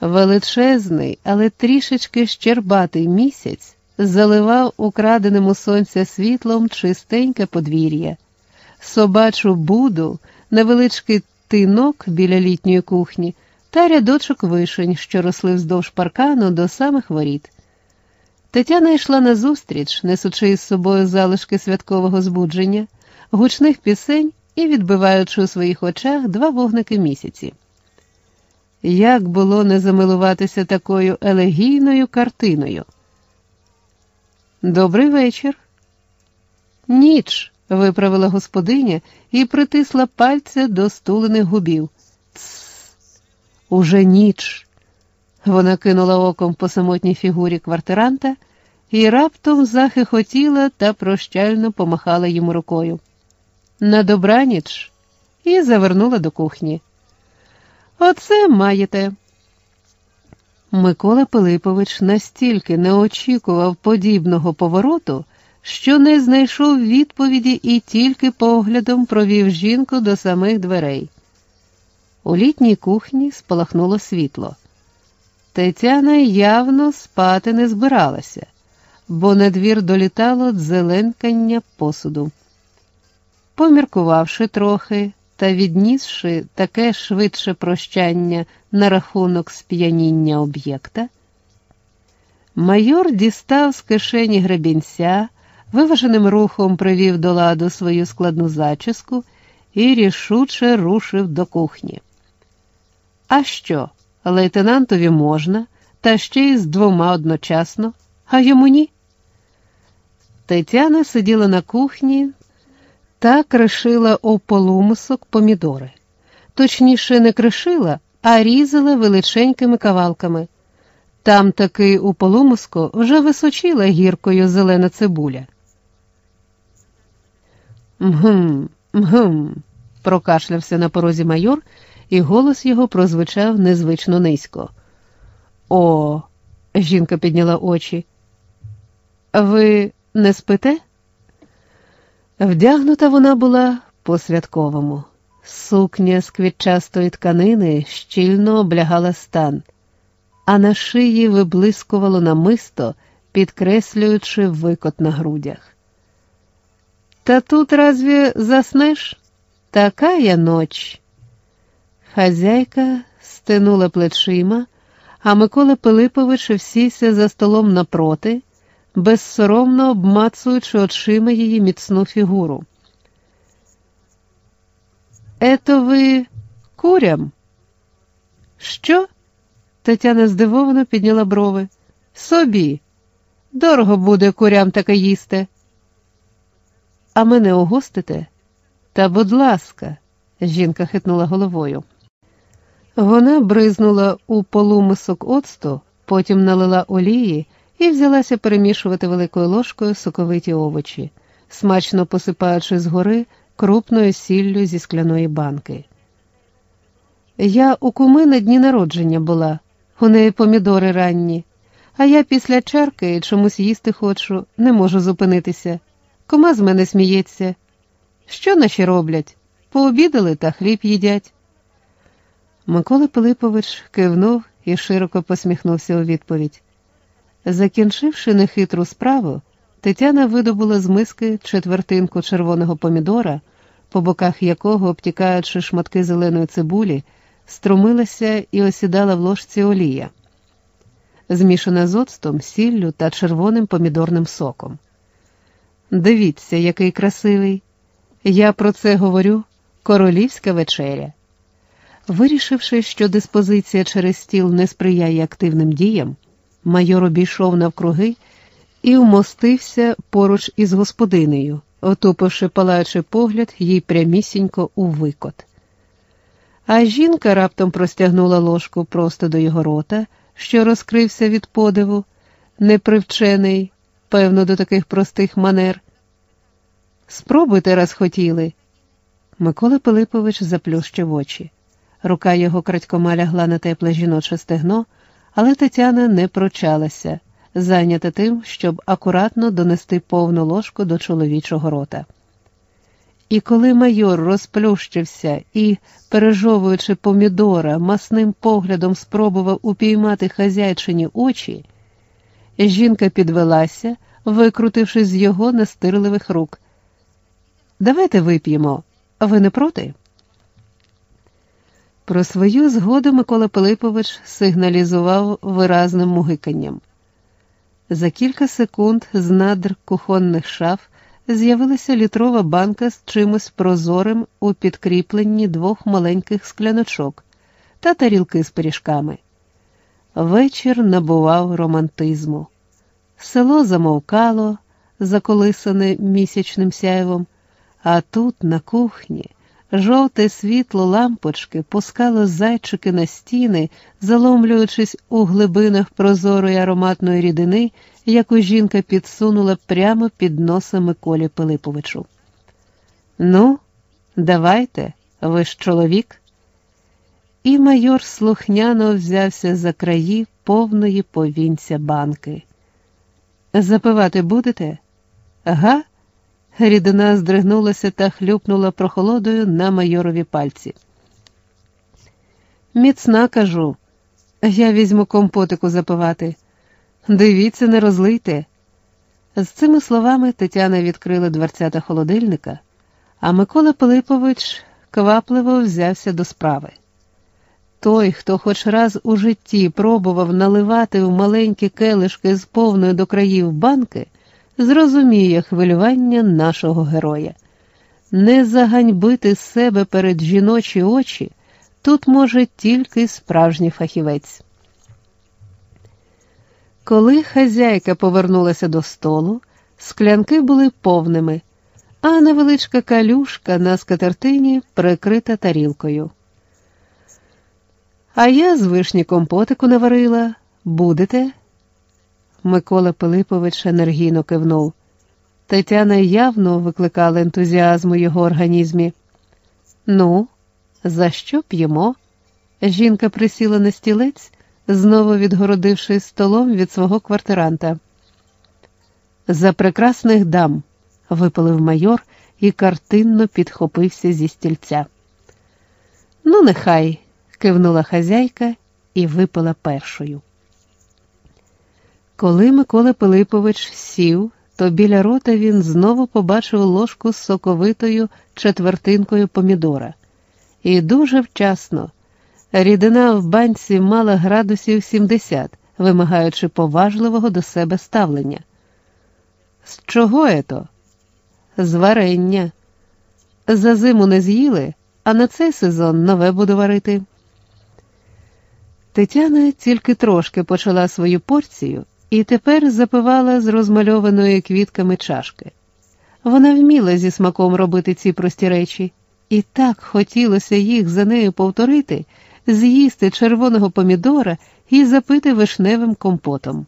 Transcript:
Величезний, але трішечки щербатий місяць заливав украденим у сонця світлом чистеньке подвір'я, собачу буду, невеличкий тинок біля літньої кухні та рядочок вишень, що росли вздовж паркану до самих воріт. Тетяна йшла назустріч, несучи із собою залишки святкового збудження, гучних пісень і відбиваючи у своїх очах два вогники місяці. Як було не замилуватися такою елегійною картиною? Добрий вечір. Ніч, виправила господиня і притисла пальця до стулених губів. Тсс, уже ніч. Вона кинула оком по самотній фігурі квартиранта і раптом захихотіла та прощально помахала йому рукою. На добраніч і завернула до кухні. Оце маєте. Микола Пилипович настільки не очікував подібного повороту, що не знайшов відповіді і тільки поглядом провів жінку до самих дверей. У літній кухні спалахнуло світло. Тетяна явно спати не збиралася, бо на двір долітало дзеленкання посуду. Поміркувавши трохи та віднісши таке швидше прощання на рахунок сп'яніння об'єкта, майор дістав з кишені гребінця, виваженим рухом привів до ладу свою складну зачіску і рішуче рушив до кухні. А що, лейтенантові можна, та ще й з двома одночасно, а йому ні? Тетяна сиділа на кухні та кришила ополумисок помідори. Точніше, не кришила, а різала величенькими кавалками. Там таки у полумиску вже височила гіркою зелена цибуля. Мгм, мгм, прокашлявся на порозі майор, і голос його прозвучав незвично низько. О, жінка підняла очі. Ви не спите? Вдягнута вона була по святковому. Сукня з квітчастої тканини щільно облягала стан, а на шиї виблискувало намисто, підкреслюючи викот на грудях. Та тут разве заснеш? Такая ноч. Хазяйка стинула плечима, а Микола Пилипович всівся за столом напроти безсоромно обмацуючи очима її міцну фігуру. Ето ви курям? Що? Тетяна здивовано підняла брови. Собі. Дорого буде курям таке їсти. А мене угостите? Та, будь ласка, жінка хитнула головою. Вона бризнула у полумисок оцту, потім налила олії і взялася перемішувати великою ложкою соковиті овочі, смачно посипаючи згори крупною сіллю зі скляної банки. Я у куми на дні народження була, у неї помідори ранні, а я після чарки чомусь їсти хочу, не можу зупинитися. Кома з мене сміється. Що наші роблять? Пообідали та хліб їдять. Микола Пилипович кивнув і широко посміхнувся у відповідь. Закінчивши нехитру справу, Тетяна видобула з миски четвертинку червоного помідора, по боках якого, обтікаючи шматки зеленої цибулі, струмилася і осідала в ложці олія, змішана з оцтом, сіллю та червоним помідорним соком. Дивіться, який красивий. Я про це говорю королівська вечеря. Вирішивши, що диспозиція через стіл не сприяє активним діям. Майор обійшов навкруги і вмостився поруч із господинею, отупивши палаючи погляд їй прямісінько у викот. А жінка раптом простягнула ложку просто до його рота, що розкрився від подиву, непривчений, певно, до таких простих манер. Спробуйте раз хотіли. Микола Пилипович заплющив очі. Рука його крадькома лягла на тепле жіноче стегно. Але Тетяна не прочалася, зайнята тим, щоб акуратно донести повну ложку до чоловічого рота. І коли майор розплющився і, пережовуючи помідора, масним поглядом спробував упіймати хазяйчині очі, жінка підвелася, викрутившись з його настирливих рук. Давайте вип'ємо, ви не проти? Про свою згоду Микола Пилипович сигналізував виразним мугиканням. За кілька секунд з надр кухонних шаф з'явилася літрова банка з чимось прозорим у підкріпленні двох маленьких скляночок та тарілки з пиріжками. Вечір набував романтизму. Село замовкало, заколисане місячним сяйвом, а тут, на кухні, Жовте світло лампочки пускало зайчики на стіни, заломлюючись у глибинах прозорої ароматної рідини, яку жінка підсунула прямо під носа Миколі Пилиповичу. Ну, давайте, ви ж чоловік. І майор слухняно взявся за краї повної повінця банки. Запивати будете? Га? Рідина здригнулася та хлюпнула прохолодою на майорові пальці. Міцна кажу, я візьму компотику запивати. Дивіться, не розлийте. З цими словами Тетяна відкрила дверцята холодильника, а Микола Пилипович квапливо взявся до справи. Той, хто хоч раз у житті пробував наливати в маленькі келишки з повною до країв банки зрозуміє хвилювання нашого героя. Не заганьбити себе перед жіночі очі тут може тільки справжній фахівець. Коли хазяйка повернулася до столу, склянки були повними, а невеличка калюшка на скатертині прикрита тарілкою. А я з вишні компотику наварила. Будете? Микола Пилипович енергійно кивнув. Тетяна явно викликала ентузіазм у його організмі. Ну, за що п'ємо? Жінка присіла на стілець, знову відгородившись столом від свого квартиранта. За прекрасних дам, випалив майор і картинно підхопився зі стільця. Ну, нехай, кивнула хазяйка і випила першою. Коли Микола Пилипович сів, то біля рота він знову побачив ложку з соковитою четвертинкою помідора. І дуже вчасно. Рідина в банці мала градусів 70, вимагаючи поважливого до себе ставлення. З чого ето? З варення. За зиму не з'їли, а на цей сезон нове буду варити. Тетяна тільки трошки почала свою порцію і тепер запивала з розмальованої квітками чашки. Вона вміла зі смаком робити ці прості речі, і так хотілося їх за нею повторити, з'їсти червоного помідора і запити вишневим компотом.